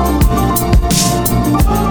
Oh, oh, oh,